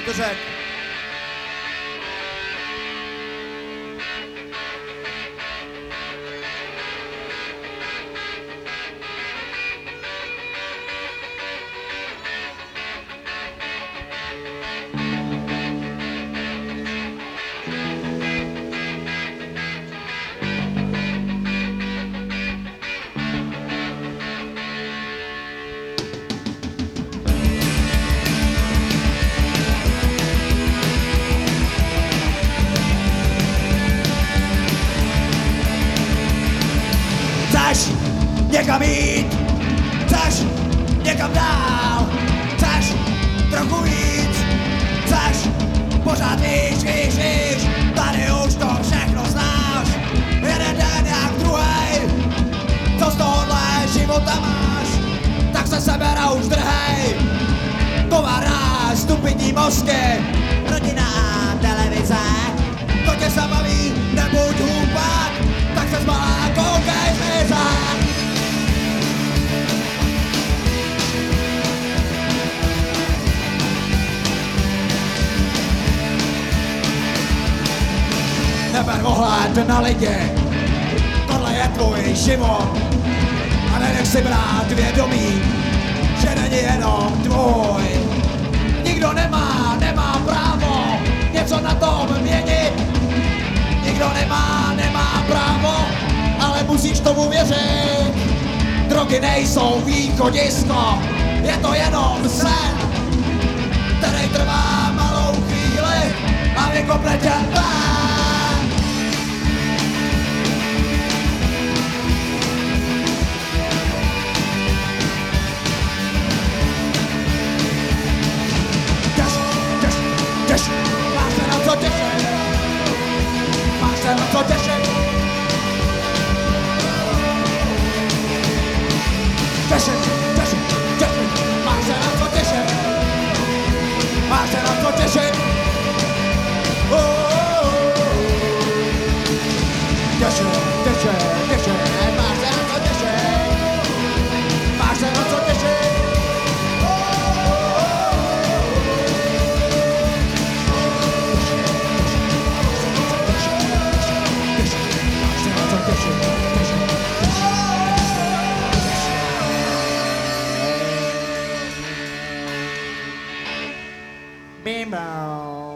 Look at that. Chceš někam jít, chceš někam dál, chceš trochu víc, chceš pořád víš, víš, víš, tady už to všechno znáš, jeden den jak druhý, co z tohohle života máš, tak se seber a už drhej, továrna, stupidní mozky, rodina televize, Neber ohled na lidi, tohle je tvůj život a nenech si brát vědomí, že není jenom tvůj. Nikdo nemá, nemá právo něco na tom měnit. Nikdo nemá, nemá právo, ale musíš tomu věřit. Drogy nejsou východisko, je to jenom sen, který trvá malou chvíli a vykopne tě 10, 10, 10, masz teraz po 10, masz teraz po 10, o, 10, 10. Meow.